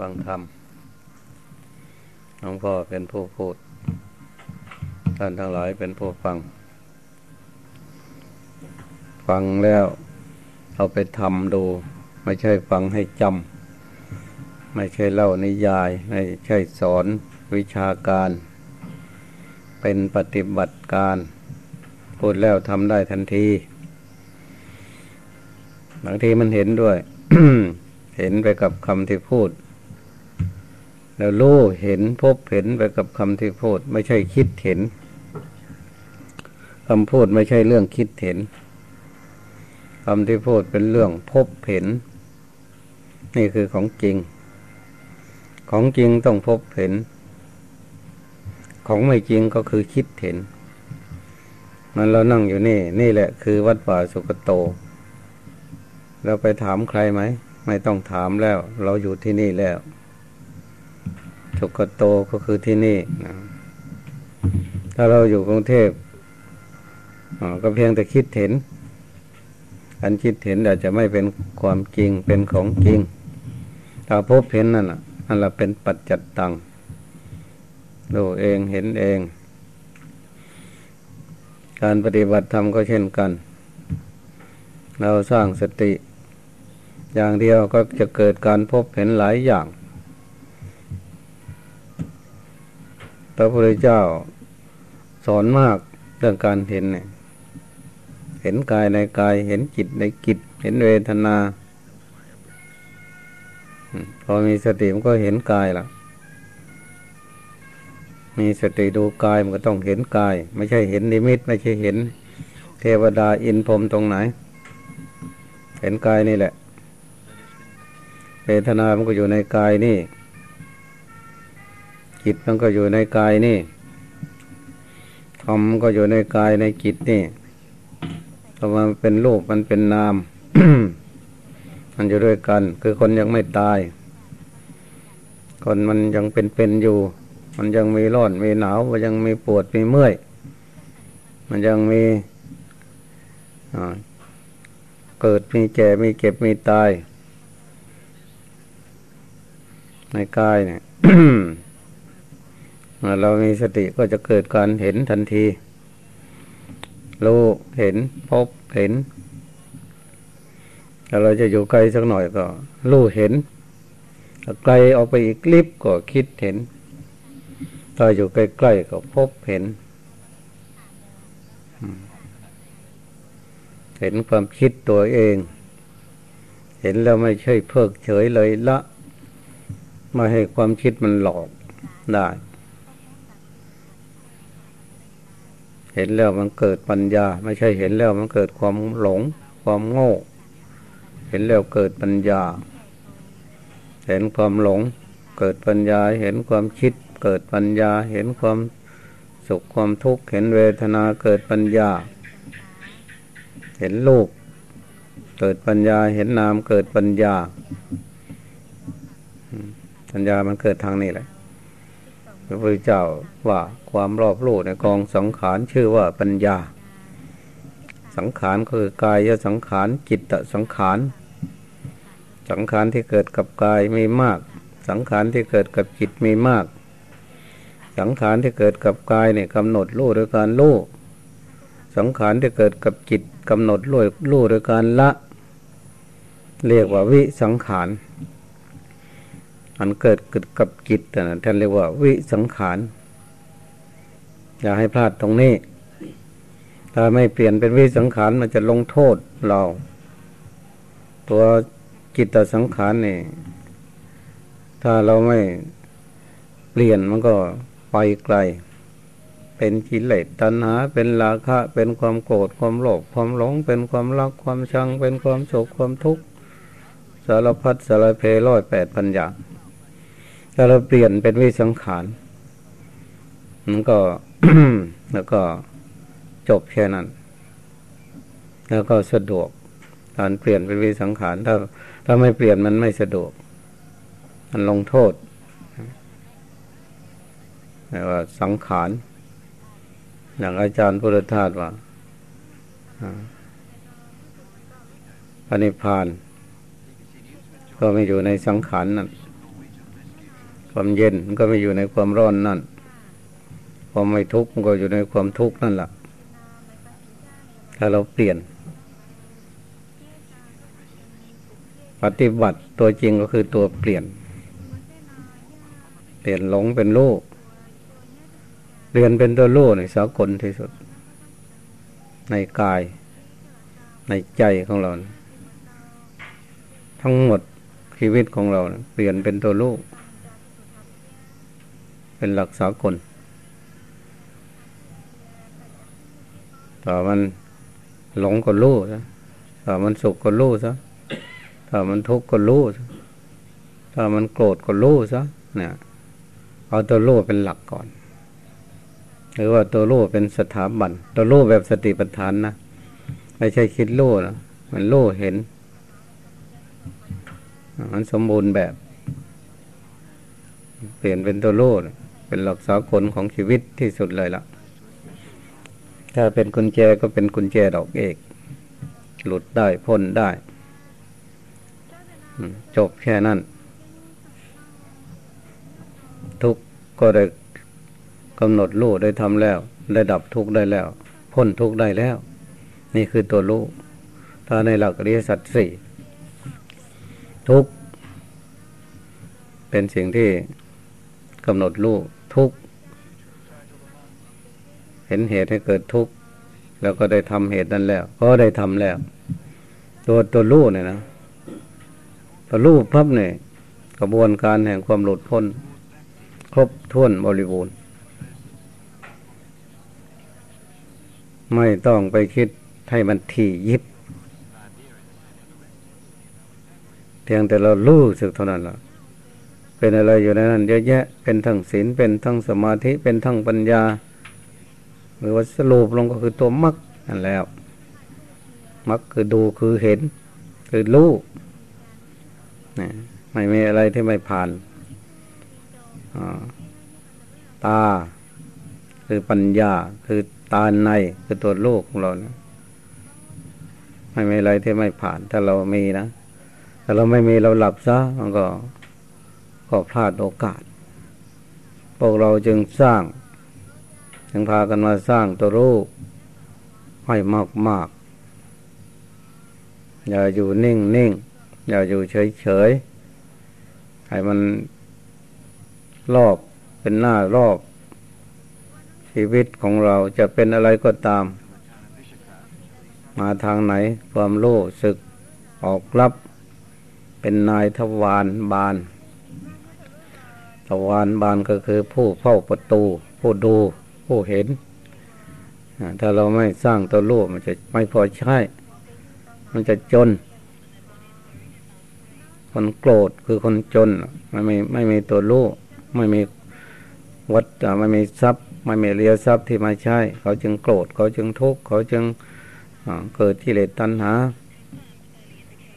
ฟังธรรมหลวงพ่อเป็นผู้พูด ท่านทั้งหลายเป็นผู้ฟัง ฟังแล้วเอาไปทำดู ไม่ใช่ฟังให้จำไม่ใช่เล่านิยาย ไม่ใช่สอนวิชาการ เป็นปฏิบัติการ พูดแล้วทำได้ทันที บางทีมันเห็นด้วย เห็นไปกับคำที่พูด แล้วรู้เห็นพบเห็นไปกับคำที่พูด ไม่ใช่คิดเห็นคำพูดไม่ใช่เรื่องคิดเห็นคำที่พูดเป็นเรื่องพบเห็น นี่คือของจริง ของจริงต้องพบเห็น ของไม่จริงก็คือคิดเห็นมันเรานั่งอยู่นี่ นี่แหละคือวัดป่าสุกโต เราไปถามใครไหม ไม่ต้องถามแล้ว เราอยู่ที่นี่แล้ว สุกโตก็คือที่นี่นะถ้าเราอยู่กรุงเทพก็เพียงแต่คิดเห็น อันคิดเห็นอาจจะไม่เป็นความจริงเป็นของจริงถ้าพบเห็นนั่นนั่นแหละเป็นปัจจัตตังดูเองเห็นเอง การปฏิบัติธรรมก็เช่นกัน เราสร้างสติ อย่างเดียวก็จะเกิดการพบเห็นหลายอย่าง พระพุทธเจ้า สอนมากเรื่องการเห็นเนี่ย เห็นกายในกาย เห็นจิตในจิต เห็นเวทนา พอมีสติมันก็เห็นกายละมีสติดูกายมันก็ต้องเห็นกาย ไม่ใช่เห็นนิมิต ไม่ใช่เห็น เทวดาอินพรมตรงไหน เห็นกายนี่แหละ เวทนามันก็อยู่ในกายนี่ จิตมันก็อยู่ในกายนี่ธรรมก็อยู่ในกายในจิตนี่พอมันเป็นรูปมันเป็นนาม มันอยู่ด้วยกัน คือคนยังไม่ตาย คนมันยังเป็นเป็นอยู่ มันยังมีร้อนมีหนาว มันยังมีปวดมีเมื่อย มันยังมีเกิดมีแก่มีเก็บมีตาย ในกายเนี่ย เรามีสติก็จะเกิดการเห็นทันที รู้เห็นพบเห็นถ้าเราจะอยู่ไกลสักหน่อยก็ รู้เห็นไกลออกไปอีกลิบก็คิดเห็นถ้าอยู่ใกล้ๆก็พบเห็น เห็นความคิดตัวเอง เห็นแล้วไม่ใช่เพิกเฉยเลยละ ไม่ให้ความคิดมันหลอกได้เห็นแล้วมันเกิดปัญญา ไม่ใช่เห็นแล้วมันเกิดความหลง ความโง่ เห็นแล้วเกิดปัญญา เห็นความหลง เกิดปัญญา เห็นความคิด เกิดปัญญา เห็นความสุขความทุกข์ เห็นเวทนาเกิดปัญญา เห็นลูกเกิดปัญญา เห็นนามเกิดปัญญา ปัญญามันเกิดทางนี้แหละ ระพุทธเจ้าว่าความรอบรู้ในกองสังขารชื่อว่าปัญญา สังขารคือกายสังขารจิตสังขาร สังขารที่เกิดกับกายมีมาก สังขารที่เกิดกับจิตมีมาก สังขารที่เกิดกับกายเนี่ยกำหนดรู้โดยการรู้สังขารที่เกิดกับจิตกำหนดรู้รู้โดยการละ เรียกว่าวิสังขาร มันเกิดเกิดกับจิตนะท่านเรียกว่า วิสังขาร อย่าให้พลาดตรงนี้ ถ้าไม่เปลี่ยนเป็นวิสังขารมันจะลงโทษเรา ตัวจิตสังขารนี่ ถ้าเราไม่เปลี่ยนมันก็ไปไกล เป็นกิเลสตัณหา เป็นราคะ เป็นความโกรธความโลภความหลง เป็นความรักความชัง เป็นความโศกความทุกข์สารพัดสารเพร้อยแปดพันอย่าง ถ้าเราเปลี่ยนเป็นวิสังขารมันก็แล้วก็จบแค่นั้น แล้วก็สะดวกการเปลี่ยนเป็นวิสังขารถ้าถ้าไม่เปลี่ยนมันไม่สะดวก มันลงโทษว่าสังขารอย่างอาจารย์พุทธทาสว่าพระนิพพาน ก็ไม่อยู่ในสังขารนั่น ความเย็นมันก็ไม่อยู่ในความร้อนนั่น ความไม่ทุกข์มันก็อยู่ในความทุกข์นั่นแหละถ้าเราเปลี่ยน ปฏิบัติตัวจริงก็คือตัวเปลี่ยน เปลี่ยนหลงเป็นโลกเรียนเป็นตัวโลกในสากลที่สุด ในกาย ในใจของเรา ทั้งหมดชีวิตของเราเปลี่ยนเป็นตัวโลก เป็นหลักสากล ต่อมันหลงก็รู้ซะถ้ามันสุขก็รู้ซะถ้ามันทุกข์ก็รู้ซะถ้ามันโกรธก็รู้ซะเนี่ยเอาตัวรู้เป็นหลักก่อน หรือว่าตัวรู้เป็นสถาบัน ตัวรู้แบบสติปัฏฐานนะไม่ใช่คิดรู้นะมันรู้เห็น มันสมบูรณ์แบบ เปลี่ยนเป็นตัวรู้ เป็นหลักสากลของชีวิตที่สุดเลยละ่ะถ้าเป็นกุญแจก็เป็นกุญแจดอกเอก หลุดได้พ้นได้ จบแค่นั้น ทุกก็ได้กำหนดรู้ได้ทำแล้ว ได้ดับทุกได้แล้ว พ้นทุกได้แล้ว นี่คือตัวรู้ถ้าในหลักอริยสัจสี่ทุกเป็นสิ่งที่กำหนดรู้ ทุกเห็นเหตุให้เกิดทุกข์แล้วก็ได้ทำเหตุนั้นแล้ว ก็ได้ทำแล้ว ตัวตัวรู้เนี่ยนะตัวรู้พับเนี่ยกระบวนการแห่งความหลุดพ้น ครบถ้วนบริบูรณ์ ไม่ต้องไปคิดให้มันถี่ยิบ เพียงแต่เรารู้สึกเท่านั้นละ เป็นอะไรอยู่ในนั้นเยอะแยะ เป็นทั้งศีลเป็นทั้งสมาธิเป็นทั้งปัญญา หรือว่าสรุปลงก็คือตัวมักนั่นแล้วมักคือดูคือเห็น คือรู้นี่ไม่มีอะไรที่ไม่ผ่านตา คือปัญญา คือตาในคือตัวโลกของเรานะไม่มีอะไรที่ไม่ผ่าน ถ้าเรามีนะถ้าเราไม่มีเราหลับซะมันก็ ก็พลาดโอกาส พวกเราจึงสร้าง จึงพากันมาสร้างตัวรูปให้มากมากอย่าอยู่นิ่งนิ่งอย่าอยู่เฉยเฉยให้มันรอบเป็นหน้ารอบ ชีวิตของเราจะเป็นอะไรก็ตาม มาทางไหนความโลภศึกออกรับ เป็นนายทวารบาน ทวารบานก็คือผู้เฝ้าประตู ผู้ดู ผู้เห็น ถ้าเราไม่สร้างตัวรู้มันจะไม่พอใช้ มันจะจน คนโกรธคือคนจนไม่มีไม่มีตัวรู้ไม่มีวัดไม่มีทรัพย์ ไม่มีเรียทรัพย์ที่มาใช้ เขาจึงโกรธเขาจึงทุกข์เขาจึงเกิดที่เลตัณหา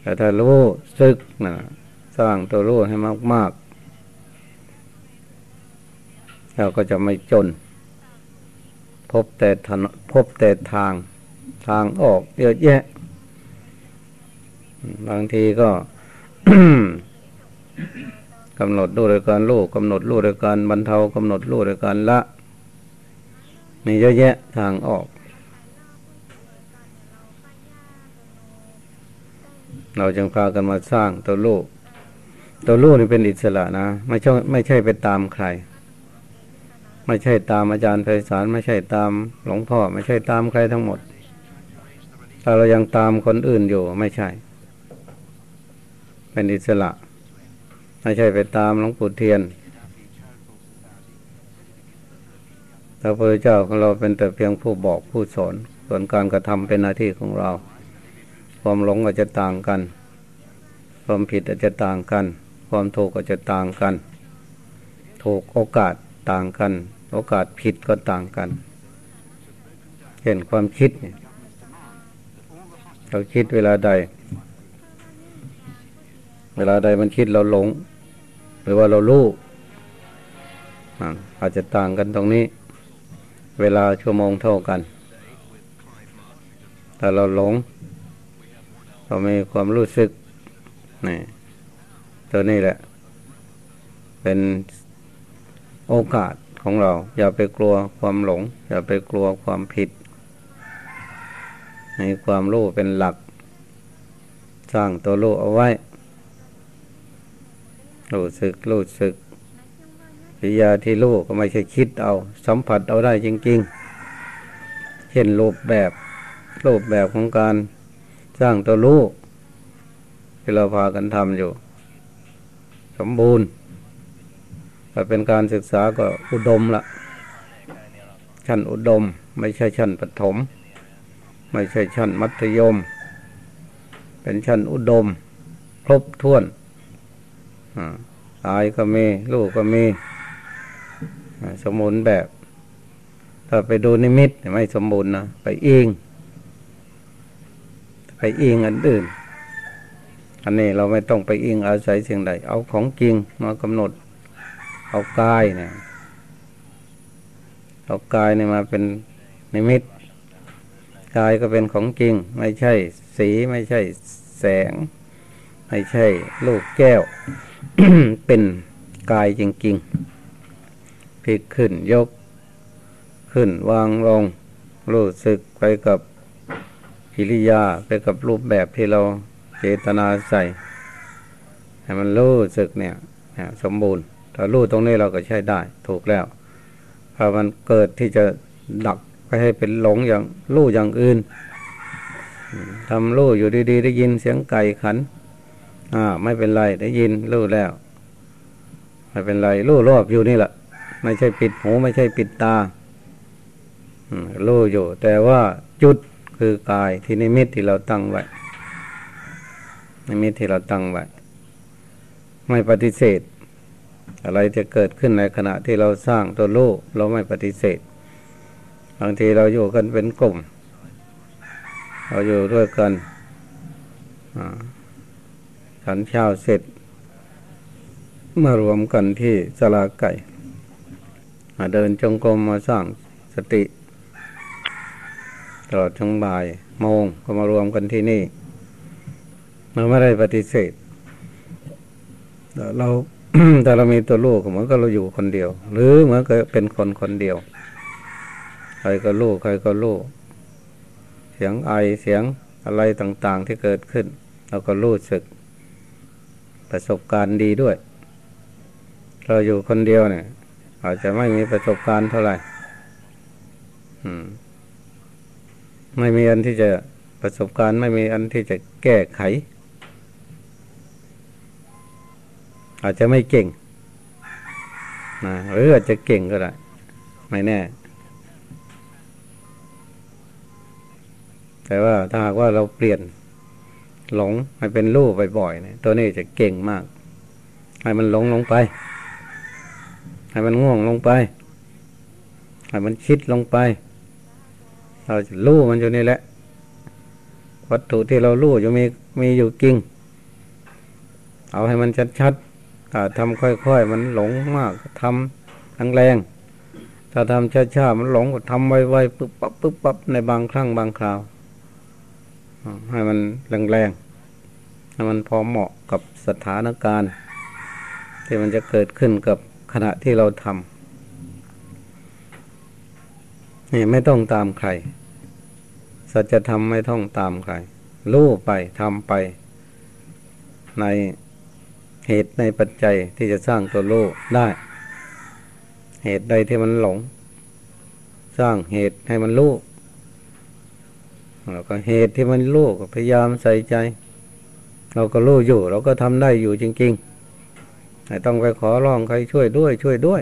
แต่ถ้ารู้ซึกนะสร้างตัวรู้ให้มาก ๆ เราก็จะไม่จน พบแต่ทนพบแต่ทางทางออกเยอะแยะ บางทีก็กำหนดรู้โดยการรู้กำหนดรู้โดยการบรรเทากำหนดรู้โดยการละมีเยอะแยะทางออก เราจึงพากันมาสร้างตัวลูกตัวลูกนี่เป็นอิสระนะ ไม่ใช่ไม่ใช่ไปตามใคร ไม่ใช่ตามอาจารย์ไพศาลไม่ใช่ตามหลวงพ่อ ไม่ใช่ตามใครทั้งหมด ถ้าเรายังตามคนอื่นอยู่ไม่ใช่ เป็นอิสระ ไม่ใช่ไปตามหลวงปู่เทียนพระพุทธเจ้าของเราเป็นแต่เพียงผู้บอกผู้สอนส่วนการกระทำเป็นหน้าที่ของเรา ความหลงอาจจะต่างกัน ความผิดอาจจะต่างกัน ความถูกก็จะต่างกัน ถูกโอกาสต่างกัน โอกาสผิดก็ต่างกัน เห็นความคิดเราคิดเวลาใด เวลาใดมันคิดเราหลง หรือว่าเรารู้อาจจะต่างกันตรงนี้ เวลาชั่วโมงเท่ากัน แต่เราหลง เรามีความรู้สึกนี่ตัวนี้แหละ เป็นโอกาส ของเรา อย่าไปกลัวความหลง อย่าไปกลัวความผิด ในความรู้เป็นหลัก สร้างตัวรู้เอาไว้รู้สึกรู้สึกปิยาที่รู้ก็ไม่ใช่คิดเอา สัมผัสเอาได้จริง ๆเช่นรูปแบบรูปแบบของการสร้างตัวรู้ที่เราพากันทำอยู่ สมบูรณ์ ถ้าเป็นการศึกษาก็อุดมละชั้นอุดม ไม่ใช่ชั้นปฐมไม่ใช่ชั้นมัธยม เป็นชั้นอุดม ครบถ้วนตายก็มี ลูกก็มีสมบูรณ์แบบ ถ้าไปดูนิมิตไม่สมบูรณ์นะไปอิงไปอิงอันอื่น อันนี้เราไม่ต้องไปอิงอาศัยสิ่งใด เอาของจริงมากำหนด เอากายเนี่ยเอากายเนี่ยมาเป็นนิมิตกายก็เป็นของจริง ไม่ใช่สีไม่ใช่แสง ไม่ใช่ลูกแก้ว เป็นกายจริงๆพลิกขึ้นยก ขึ้นวางลง รู้สึกไปกับกิริยาไปกับรูปแบบที่เราเจตนาใส่ ให้มันรู้สึกเนี่ย สมบูรณ์ ถ้ารู้ตรงนี้เราก็ใช้ได้ ถูกแล้วพอมันเกิดที่จะดักไปให้เป็นหลงอย่างรู้อย่างอื่นทำรู้อยู่ดีๆ ได้ยินเสียงไก่ขัน อ่า ไม่เป็นไรได้ยินรู้แล้ว ไม่เป็นไรรู้รอบอยู่นี่แหละ ไม่ใช่ปิดหูไม่ใช่ปิดตารู้อยู่ แต่ว่าจุดคือกายที่นิมิตที่เราตั้งไว้นิมิตที่เราตั้งไว้ไม่ปฏิเสธ อะไรจะเกิดขึ้นในขณะที่เราสร้างตัวโลกเราไม่ปฏิเสธ บางทีเราอยู่กันเป็นกลุ่ม เราอยู่ด้วยกันฉันเช้าเสร็จ มารวมกันที่สลาไก่เดินจงกรมมาสร้างสติ ตลอดทั้งบ่ายโมงก็มารวมกันที่นี่เราไม่ได้ปฏิเสธเรา แต่เรามีตัวลูกเหมือนกับเราอยู่คนเดียว หรือเหมือนกับเป็นคนคนเดียว ใครก็ลูกใครก็ลูก เสียงไอเสียงอะไรต่าง ๆ ที่เกิดขึ้นเราก็รู้สึก ประสบการณ์ดีด้วย เราอยู่คนเดียวเนี่ย อาจจะไม่มีประสบการณ์เท่าไหร่ไม่มีอันที่จะประสบการณ์ ไม่มีอันที่จะแก้ไข อาจจะไม่เก่งนะหรืออาจจะเก่งก็ได้ ไม่แน่ แต่ว่าถ้าหากว่าเราเปลี่ยนหลงให้เป็นรูปบ่อยๆเนี่ยตัวนี้จะเก่งมาก ให้มันหลงลงไป ให้มันง่วงลงไป ให้มันคิดลงไป เราจะรู้มันอยู่นี่แหละ วัตถุที่เรารู้อยู่มีมีอยู่จริง เอาให้มันชัดๆ ถ้าทำค่อยๆ มันหลงมากทำแรงๆถ้าทำช้าๆมันหลงก็ทำไวๆปึ๊บปั๊บปึ๊บปั๊บในบางครั้งบางคราว ให้มันแรงๆให้มันพอเหมาะกับสถานการณ์ ที่มันจะเกิดขึ้นกับขณะที่เราทำนี่ไม่ต้องตามใครสัจธรรมไม่ต้องตามใครรู้ไปทำไปใน เหตุในปัจจัยที่จะสร้างตัวโลกได้ เหตุใดที่มันหลง สร้างเหตุให้มันรู้แล้วก็เหตุที่มันรู้ก็พยายามใส่ใจ เราก็รู้อยู่ เราก็ทำได้อยู่จริงๆไม่ต้องไปขอร้องใครช่วยด้วย ช่วยด้วย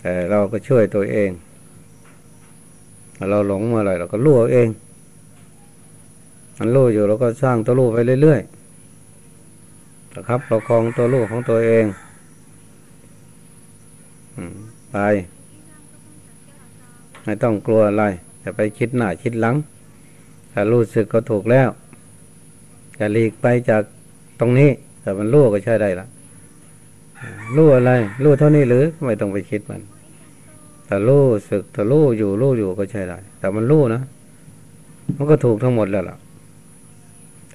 แต่เราก็ช่วยตัวเอง เราหลงเมื่อไรเราก็รู้เอง มันรู้อยู่เราก็สร้างตัวรู้ไปเรื่อยๆนะครับเราครองตัวรู้ของตัวเองไปไม่ต้องกลัวอะไรจะไปคิดหน้าคิดหลังถ้ารู้สึกก็ถูกแล้วจะหลีกไปจากตรงนี้ แต่มันรู้ก็ใช่ได้ละรู้อะไรรู้เท่านี้หรือไม่ต้องไปคิดมันแต่รู้สึกแต่รู้อยู่รู้อยู่ก็ใช่ได้แต่มันรู้นะมันก็ถูกทั้งหมดแล้วล่ะ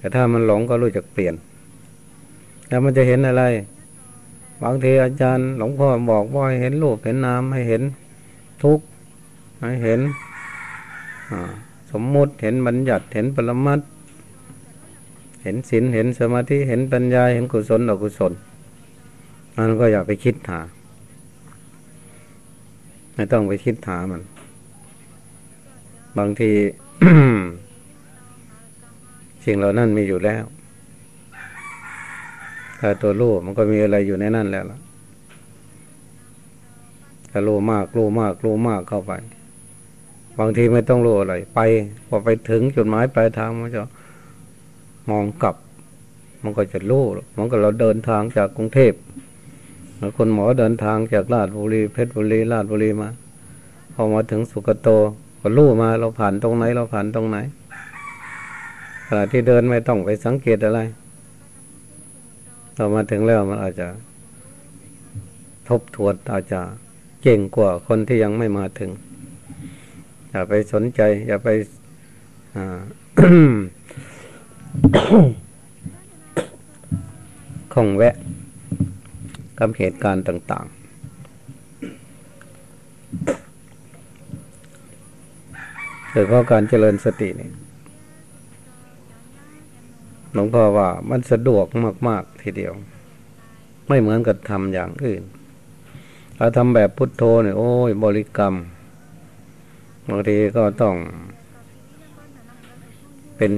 แต่ถ้ามันหลงก็รู้จักเปลี่ยน แล้วมันจะเห็นอะไร บางทีอาจารย์หลวงพ่อบอกว่าเห็นรูปเห็นนามให้เห็นทุกข์ให้เห็นสมมุติเห็นบัญญัติเห็นปรมัตเห็นศีลเห็นสมาธิเห็นปัญญาเห็นกุศลอกุศลมันก็อย่าไปคิดหา ไม่ต้องไปคิดหามัน บางที สิ่งเหล่านั้นมีอยู่แล้ว ถ้าตัวรู้มันก็มีอะไรอยู่ในนั่นแล้วล่ะถ้ารู้มากรู้มากรู้มากเข้าไป บางทีไม่ต้องรู้อะไร ไปพอไปถึงจุดหมายปลายทางมันจะมองกลับ มันก็จะรู้มันก็เราเดินทางจากกรุงเทพแล้วคนหมอเดินทางจากราชบุรีเพชรบุรีราชบุรีมาพอมาถึงสุกโตก็รู้มาเราผ่านตรงไหน เราผ่านตรงไหน ขณะที่เดินไม่ต้องไปสังเกตอะไรเรามาถึงแล้วมันอาจจะ ทบทวนอาจจะเก่งกว่าคนที่ยังไม่มาถึง อย่าไปสนใจ อย่าไปคงแวะกับเหตุการณ์ต่าง ๆโดยเพราะการเจริญสตินี่ หลวงพ่อว่ามันสะดวกมาก ๆ ทีเดียว ไม่เหมือนกับทำอย่างอื่นเราทำแบบพุทโธเนี่ยโอ้ยบริกรรมบางทีก็ต้อง เป็น